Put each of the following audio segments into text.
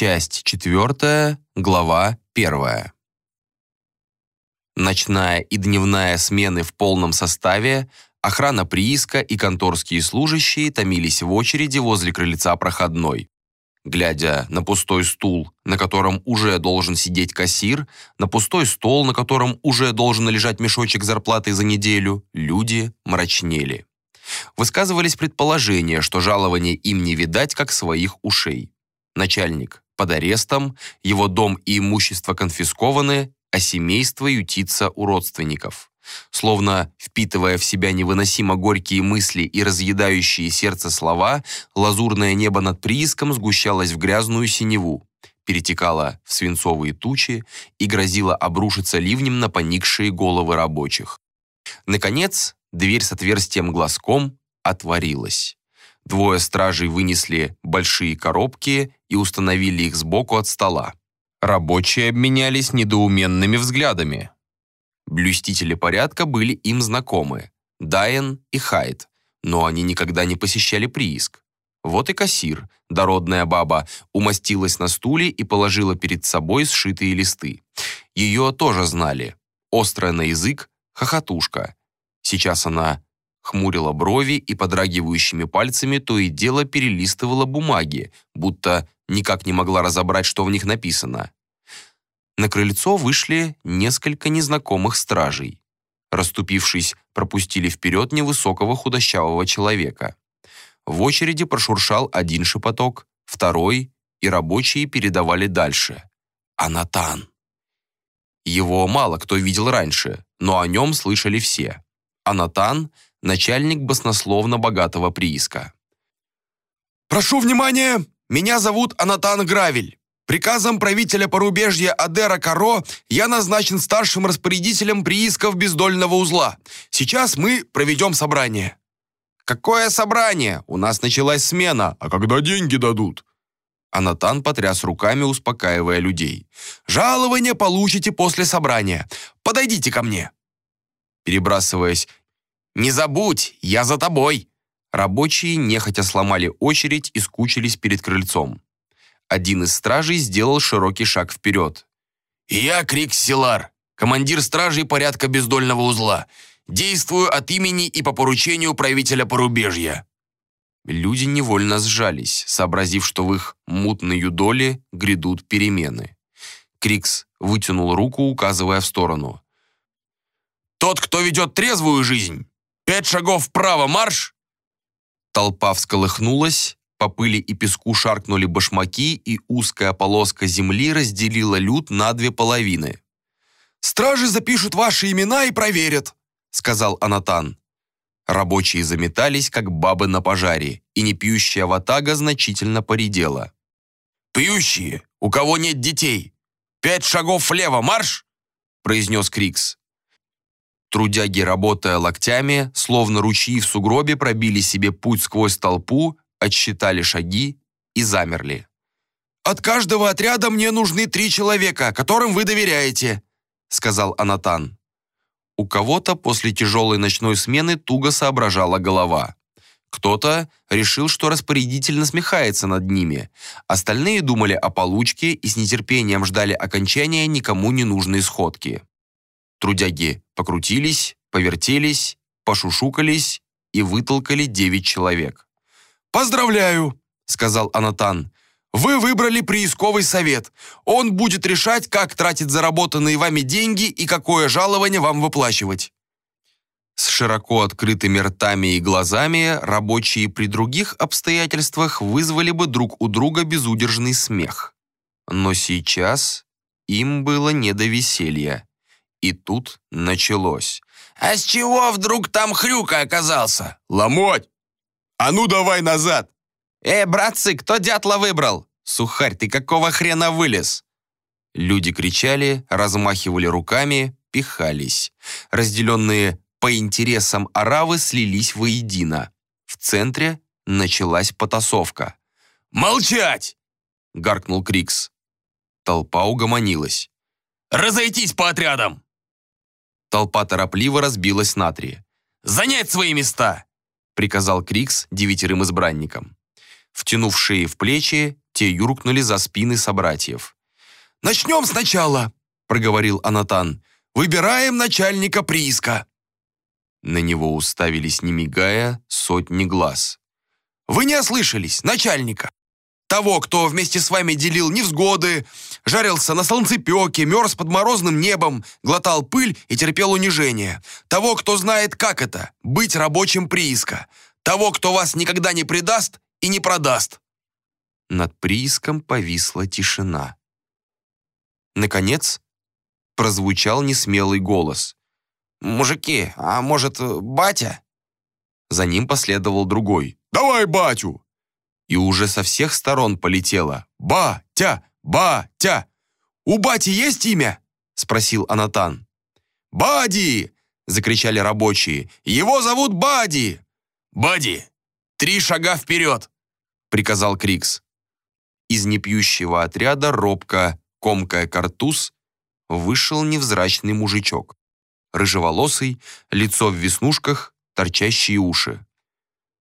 Часть четвертая, глава первая. Ночная и дневная смены в полном составе, охрана прииска и конторские служащие томились в очереди возле крыльца проходной. Глядя на пустой стул, на котором уже должен сидеть кассир, на пустой стол, на котором уже должен лежать мешочек зарплаты за неделю, люди мрачнели. Высказывались предположения, что жалования им не видать, как своих ушей. Начальник под арестом, его дом и имущество конфискованы, а семейство ютится у родственников. Словно впитывая в себя невыносимо горькие мысли и разъедающие сердце слова, лазурное небо над прииском сгущалось в грязную синеву, перетекало в свинцовые тучи и грозило обрушиться ливнем на поникшие головы рабочих. Наконец, дверь с отверстием глазком отворилась. Двое стражей вынесли большие коробки и установили их сбоку от стола. Рабочие обменялись недоуменными взглядами. Блюстители порядка были им знакомы – Дайен и Хайд, но они никогда не посещали прииск. Вот и кассир, дородная баба, умостилась на стуле и положила перед собой сшитые листы. Ее тоже знали. Острая на язык, хохотушка. Сейчас она хмурила брови и подрагивающими пальцами то и дело перелистывала бумаги, будто никак не могла разобрать, что в них написано. На крыльцо вышли несколько незнакомых стражей. Раступившись, пропустили вперед невысокого худощавого человека. В очереди прошуршал один шепоток, второй, и рабочие передавали дальше. «Анатан». Его мало кто видел раньше, но о нем слышали все. Анатан — начальник баснословно богатого прииска. «Прошу внимания! Меня зовут Анатан Гравель. Приказом правителя порубежья Адера Каро я назначен старшим распорядителем приисков бездольного узла. Сейчас мы проведем собрание». «Какое собрание? У нас началась смена. А когда деньги дадут?» Анатан потряс руками, успокаивая людей. «Жалование получите после собрания. Подойдите ко мне». Перебрасываясь «Не забудь, я за тобой!» Рабочие нехотя сломали очередь и скучились перед крыльцом. Один из стражей сделал широкий шаг вперед. «Я Крик Силар, командир стражей порядка бездольного узла. Действую от имени и по поручению правителя порубежья». Люди невольно сжались, сообразив, что в их мутной юдоле грядут перемены. Крикс вытянул руку, указывая в сторону. «Тот, кто ведет трезвую жизнь, Пять шагов вправо, марш!» Толпа всколыхнулась, по пыли и песку шаркнули башмаки, и узкая полоска земли разделила люд на две половины. «Стражи запишут ваши имена и проверят», — сказал Анатан. Рабочие заметались, как бабы на пожаре, и непьющая ватага значительно поредела. «Пьющие, у кого нет детей! Пять шагов влево, марш!» — произнес Крикс. Трудяги, работая локтями, словно ручьи в сугробе, пробили себе путь сквозь толпу, отсчитали шаги и замерли. «От каждого отряда мне нужны три человека, которым вы доверяете», сказал Анатан. У кого-то после тяжелой ночной смены туго соображала голова. Кто-то решил, что распорядитель насмехается над ними. Остальные думали о получке и с нетерпением ждали окончания никому не нужной сходки. Трудяги покрутились, повертелись, пошушукались и вытолкали девять человек. «Поздравляю!» — сказал Анатан. «Вы выбрали приисковый совет. Он будет решать, как тратить заработанные вами деньги и какое жалование вам выплачивать». С широко открытыми ртами и глазами рабочие при других обстоятельствах вызвали бы друг у друга безудержный смех. Но сейчас им было не до веселья. И тут началось. «А с чего вдруг там хрюка оказался?» «Ломоть! А ну давай назад!» «Эй, братцы, кто дятла выбрал? Сухарь, ты какого хрена вылез?» Люди кричали, размахивали руками, пихались. Разделенные по интересам аравы слились воедино. В центре началась потасовка. «Молчать!» — гаркнул Крикс. Толпа угомонилась. «Разойтись по отрядам!» Толпа торопливо разбилась на три. «Занять свои места!» приказал Крикс девятерым избранникам. Втянув шеи в плечи, те юркнули за спины собратьев. «Начнем сначала», — проговорил Анатан. «Выбираем начальника прииска». На него уставились, не мигая, сотни глаз. «Вы не ослышались, начальника. Того, кто вместе с вами делил невзгоды, жарился на солнцепеке, мерз под морозным небом, глотал пыль и терпел унижение. Того, кто знает, как это — быть рабочим прииска. Того, кто вас никогда не предаст и не продаст». Над прииском повисла тишина. Наконец, прозвучал несмелый голос. «Мужики, а может, батя?» За ним последовал другой. «Давай батю!» И уже со всех сторон полетело. «Батя! Батя! У бати есть имя?» Спросил Анатан. «Бади!» Закричали рабочие. «Его зовут Бади!» «Бади! Три шага вперед!» Приказал Крикс. Из непьющего отряда робко, комкая картуз, вышел невзрачный мужичок. Рыжеволосый, лицо в веснушках, торчащие уши.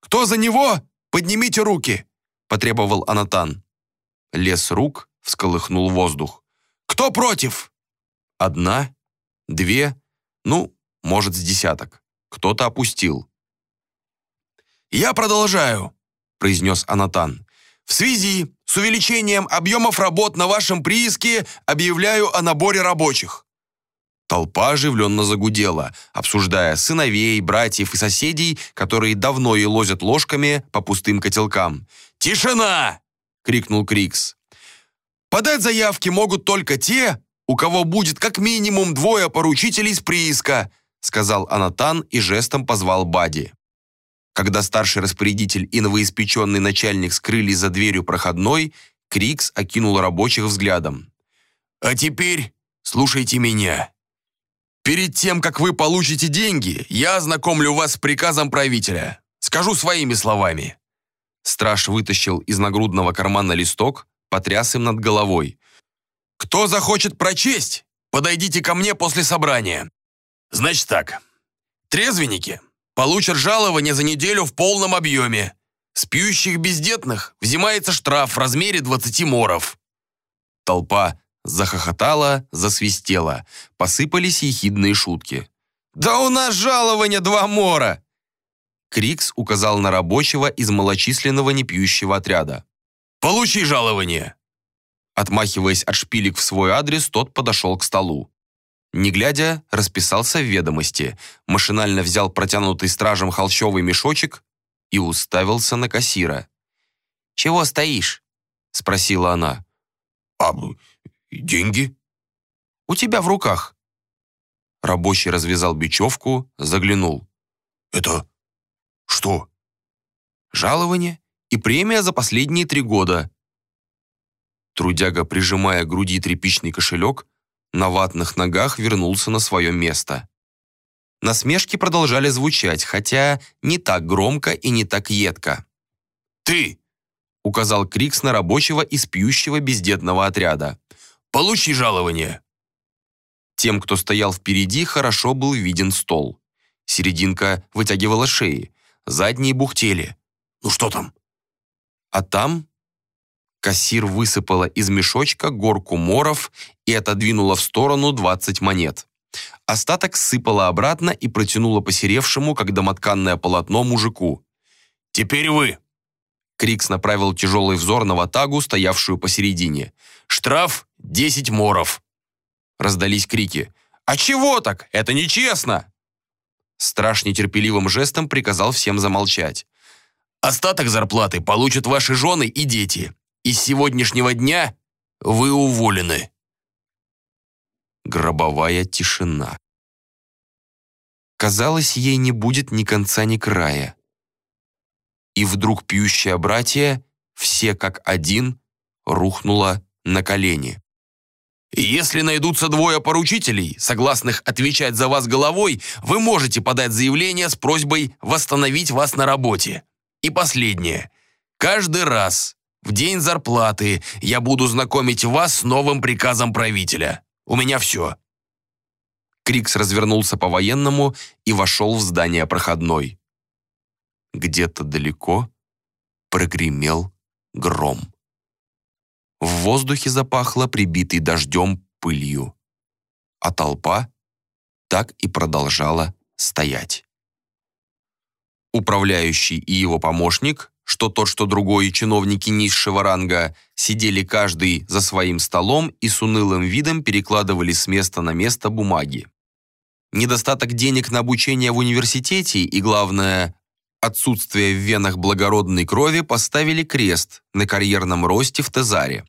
«Кто за него? Поднимите руки!» Потребовал Анатан. Лес рук всколыхнул воздух. «Кто против?» Одна, две, ну, может, с десяток. Кто-то опустил. «Я продолжаю», — произнес Анатан. «В связи с увеличением объемов работ на вашем прииске объявляю о наборе рабочих». Толпа оживленно загудела, обсуждая сыновей, братьев и соседей, которые давно и лозят ложками по пустым котелкам. «Тишина!» — крикнул Крикс. «Подать заявки могут только те, у кого будет как минимум двое поручителей с прииска», сказал Анатан и жестом позвал Бади. Когда старший распорядитель и новоиспеченный начальник скрылись за дверью проходной, Крикс окинул рабочих взглядом. «А теперь слушайте меня. Перед тем, как вы получите деньги, я ознакомлю вас с приказом правителя. Скажу своими словами. Страж вытащил из нагрудного кармана листок, потряс им над головой. «Кто захочет прочесть, подойдите ко мне после собрания. Значит так, трезвенники получат жалование за неделю в полном объеме. С пьющих бездетных взимается штраф в размере 20 моров». Толпа захохотала, засвистела, посыпались ехидные шутки. «Да у нас жалование два мора!» Крикс указал на рабочего из малочисленного непьющего отряда. «Получи жалование!» Отмахиваясь от шпилек в свой адрес, тот подошел к столу. Не глядя, расписался в ведомости, машинально взял протянутый стражем холщовый мешочек и уставился на кассира. «Чего стоишь?» — спросила она. «А деньги?» «У тебя в руках». Рабочий развязал бечевку, заглянул. «Это «Что?» «Жалование и премия за последние три года». Трудяга, прижимая к груди тряпичный кошелек, на ватных ногах вернулся на свое место. Насмешки продолжали звучать, хотя не так громко и не так едко. «Ты!» — указал Крикс на рабочего из пьющего бездетного отряда. «Получи жалование!» Тем, кто стоял впереди, хорошо был виден стол. Серединка вытягивала шеи, задние бухтели. «Ну что там?» А там кассир высыпала из мешочка горку моров и отодвинула в сторону 20 монет. Остаток сыпала обратно и протянула посеревшему, как домотканное полотно, мужику. «Теперь вы!» Крикс направил тяжелый взор на ватагу, стоявшую посередине. «Штраф — 10 моров!» Раздались крики. «А чего так? Это нечестно!» Страж нетерпеливым жестом приказал всем замолчать. «Остаток зарплаты получат ваши жены и дети. И с сегодняшнего дня вы уволены». Гробовая тишина. Казалось, ей не будет ни конца, ни края. И вдруг пьющее братья, все как один, рухнуло на колени. Если найдутся двое поручителей, согласных отвечать за вас головой, вы можете подать заявление с просьбой восстановить вас на работе. И последнее. Каждый раз в день зарплаты я буду знакомить вас с новым приказом правителя. У меня все». Крикс развернулся по-военному и вошел в здание проходной. Где-то далеко прогремел гром. В воздухе запахло прибитой дождем пылью. А толпа так и продолжала стоять. Управляющий и его помощник, что тот, что другой чиновники низшего ранга, сидели каждый за своим столом и с унылым видом перекладывали с места на место бумаги. Недостаток денег на обучение в университете и, главное, отсутствие в венах благородной крови поставили крест на карьерном росте в Тезаре.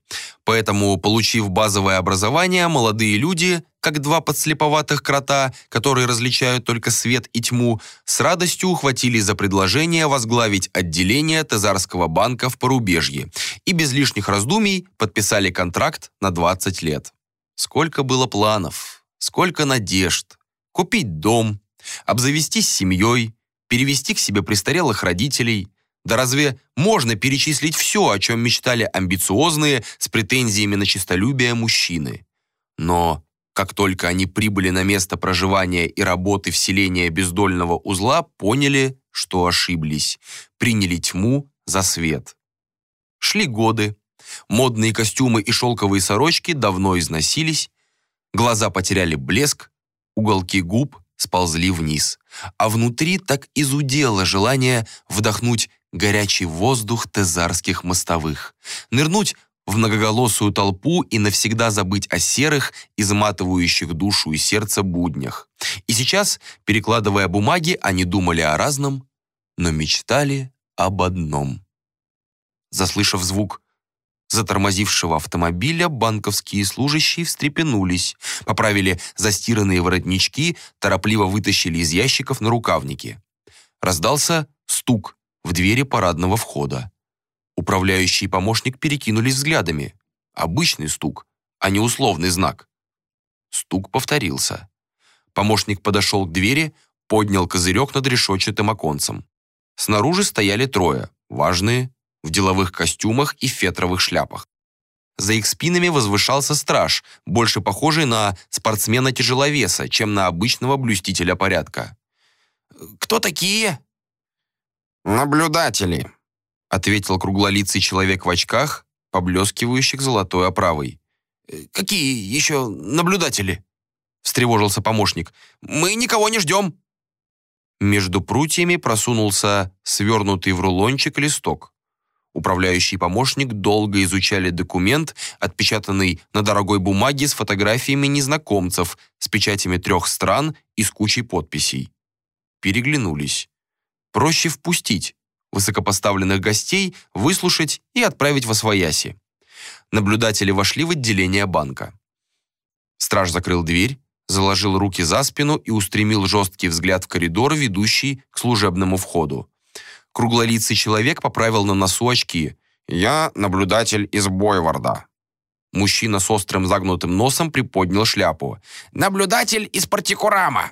Поэтому, получив базовое образование, молодые люди, как два подслеповатых крота, которые различают только свет и тьму, с радостью ухватились за предложение возглавить отделение Тезарского банка в порубежье и без лишних раздумий подписали контракт на 20 лет. Сколько было планов, сколько надежд. Купить дом, обзавестись семьей, перевести к себе престарелых родителей. Да разве можно перечислить все, о чем мечтали амбициозные, с претензиями на честолюбие мужчины? Но как только они прибыли на место проживания и работы вселения бездольного узла, поняли, что ошиблись, приняли тьму за свет. Шли годы, модные костюмы и шелковые сорочки давно износились, глаза потеряли блеск, уголки губ сползли вниз, а внутри так изудело желание вдохнуть горячий воздух тезарских мостовых, нырнуть в многоголосую толпу и навсегда забыть о серых, изматывающих душу и сердце буднях. И сейчас, перекладывая бумаги, они думали о разном, но мечтали об одном. Заслышав звук затормозившего автомобиля банковские служащие встрепенулись, поправили застиранные воротнички, торопливо вытащили из ящиков на рукавники. Раздался стук в двери парадного входа. Управляющий и помощник перекинулись взглядами. Обычный стук, а не условный знак. Стук повторился. Помощник подошел к двери, поднял козырек над решетчатым оконцем. Снаружи стояли трое, важные, в деловых костюмах и фетровых шляпах. За их спинами возвышался страж, больше похожий на спортсмена-тяжеловеса, чем на обычного блюстителя порядка. «Кто такие?» «Наблюдатели», — ответил круглолицый человек в очках, поблескивающих золотой оправой. «Какие еще наблюдатели?» — встревожился помощник. «Мы никого не ждем». Между прутьями просунулся свернутый в рулончик листок. Управляющий помощник долго изучали документ, отпечатанный на дорогой бумаге с фотографиями незнакомцев, с печатями трех стран и с кучей подписей. Переглянулись. Проще впустить высокопоставленных гостей, выслушать и отправить в Освояси. Наблюдатели вошли в отделение банка. Страж закрыл дверь, заложил руки за спину и устремил жесткий взгляд в коридор, ведущий к служебному входу. Круглолицый человек поправил на носу очки. «Я наблюдатель из Бойварда». Мужчина с острым загнутым носом приподнял шляпу. «Наблюдатель из Партикурама».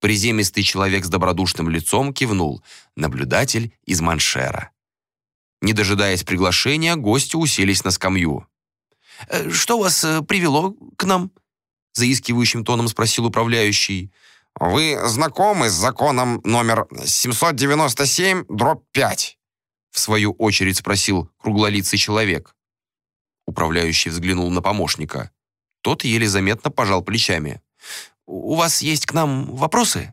Приземистый человек с добродушным лицом кивнул. Наблюдатель из Маншера. Не дожидаясь приглашения, гости уселись на скамью. «Э, «Что вас э, привело к нам?» заискивающим тоном спросил управляющий. Вы знакомы с законом номер 797, дробь 5? В свою очередь спросил круглолицый человек. Управляющий взглянул на помощника. Тот еле заметно пожал плечами. «У вас есть к нам вопросы?»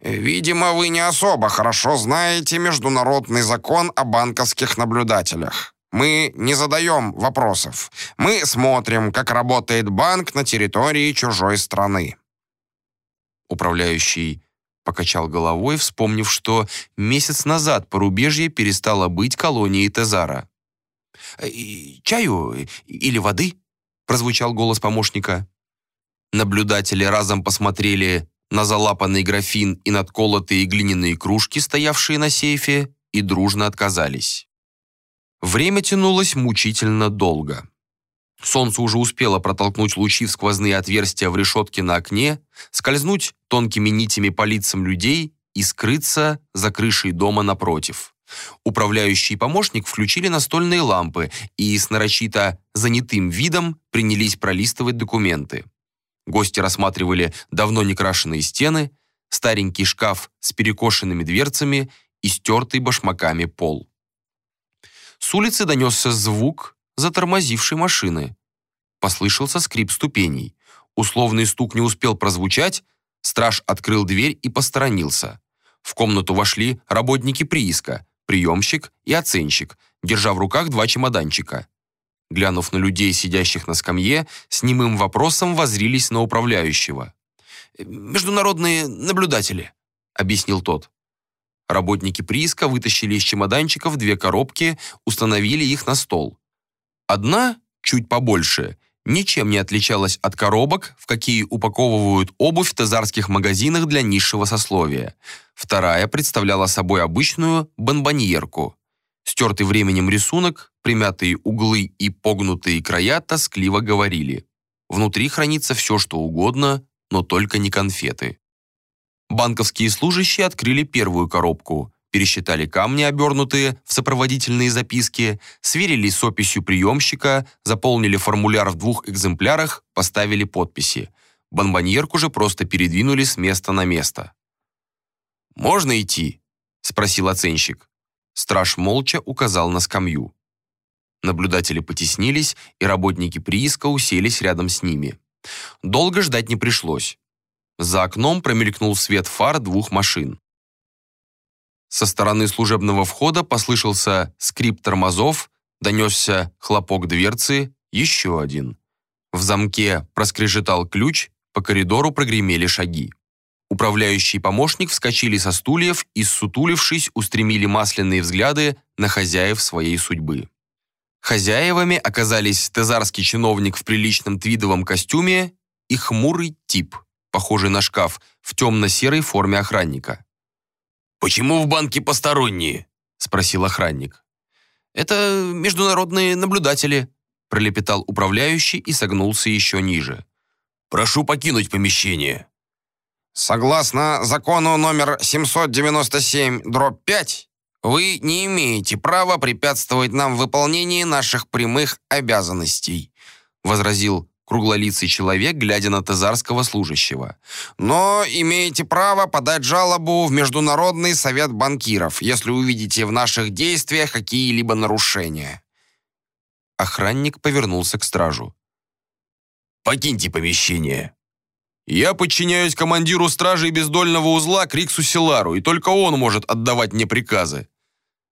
«Видимо, вы не особо хорошо знаете международный закон о банковских наблюдателях. Мы не задаем вопросов. Мы смотрим, как работает банк на территории чужой страны. Управляющий покачал головой, вспомнив, что месяц назад порубежье перестало быть колонией Тезара. «Э, «Чаю или воды?» – прозвучал голос помощника. Наблюдатели разом посмотрели на залапанный графин и надколотые глиняные кружки, стоявшие на сейфе, и дружно отказались. Время тянулось мучительно долго. Солнце уже успело протолкнуть лучи в сквозные отверстия в решетке на окне, скользнуть тонкими нитями по лицам людей и скрыться за крышей дома напротив. Управляющий помощник включили настольные лампы и с нарочито занятым видом принялись пролистывать документы. Гости рассматривали давно не крашеные стены, старенький шкаф с перекошенными дверцами и стертый башмаками пол. С улицы донесся звук, затормозившей машины. Послышался скрип ступеней. Условный стук не успел прозвучать, страж открыл дверь и посторонился. В комнату вошли работники прииска, приемщик и оценщик, держа в руках два чемоданчика. Глянув на людей, сидящих на скамье, с немым вопросом возрились на управляющего. «Международные наблюдатели», — объяснил тот. Работники прииска вытащили из чемоданчиков две коробки, установили их на стол. Одна, чуть побольше, ничем не отличалась от коробок, в какие упаковывают обувь в тазарских магазинах для низшего сословия. Вторая представляла собой обычную бонбоньерку. Стертый временем рисунок, примятые углы и погнутые края тоскливо говорили. Внутри хранится все, что угодно, но только не конфеты. Банковские служащие открыли первую коробку, пересчитали камни, обернутые в сопроводительные записки, сверили с описью приемщика, заполнили формуляр в двух экземплярах, поставили подписи. Бонбоньерку же просто передвинули с места на место. «Можно идти?» – спросил оценщик. Страж молча указал на скамью. Наблюдатели потеснились, и работники прииска уселись рядом с ними. Долго ждать не пришлось. За окном промелькнул свет фар двух машин. Со стороны служебного входа послышался скрип тормозов, донесся хлопок дверцы, еще один. В замке проскрежетал ключ, по коридору прогремели шаги. Управляющий помощник вскочили со стульев и, сутулившись, устремили масляные взгляды на хозяев своей судьбы. Хозяевами оказались тезарский чиновник в приличном твидовом костюме и хмурый тип, похожий на шкаф, в темно-серой форме охранника. «Почему в банке посторонние?» – спросил охранник. «Это международные наблюдатели», – пролепетал управляющий и согнулся еще ниже. «Прошу покинуть помещение». Согласно закону номер 797, дробь 5, вы не имеете права препятствовать нам в выполнении наших прямых обязанностей, возразил круглолицый человек, глядя на тазарского служащего. «Но имеете право подать жалобу в Международный совет банкиров, если увидите в наших действиях какие-либо нарушения». Охранник повернулся к стражу. «Покиньте помещение», я подчиняюсь командиру стражи бездольного узла Криксу Силару, и только он может отдавать мне приказы».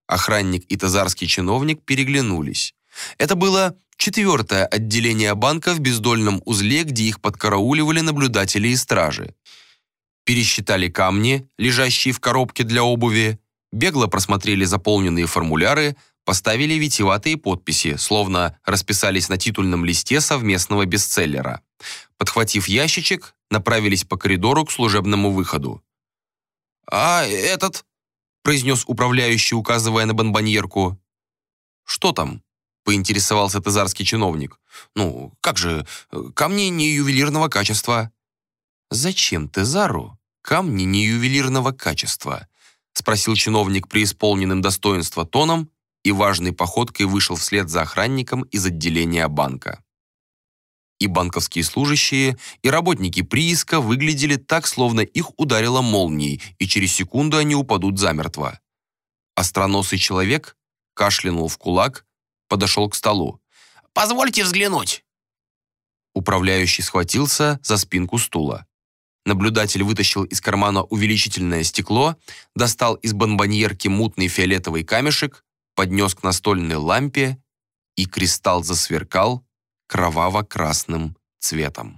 Охранник и тазарский чиновник переглянулись. Это было четвертое отделение банка в бездольном узле, где их подкарауливали наблюдатели и стражи. Пересчитали камни, лежащие в коробке для обуви, бегло просмотрели заполненные формуляры, поставили витиеватые подписи, словно расписались на титульном листе совместного бестселлера. Подхватив ящичек, направились по коридору к служебному выходу. «А этот?» – произнес управляющий, указывая на бомбоньерку. «Что там?» – поинтересовался тазарский чиновник. «Ну, как же, камни не ювелирного качества». «Зачем Тезару камни не ювелирного качества?» – спросил чиновник преисполненным достоинства тоном и важной походкой вышел вслед за охранником из отделения банка. И банковские служащие, и работники прииска выглядели так, словно их ударило молнией, и через секунду они упадут замертво. Остроносый человек кашлянул в кулак, подошел к столу. «Позвольте взглянуть!» Управляющий схватился за спинку стула. Наблюдатель вытащил из кармана увеличительное стекло, достал из бомбоньерки мутный фиолетовый камешек, поднес к настольной лампе, и кристалл засверкал, кроваво-красным цветом.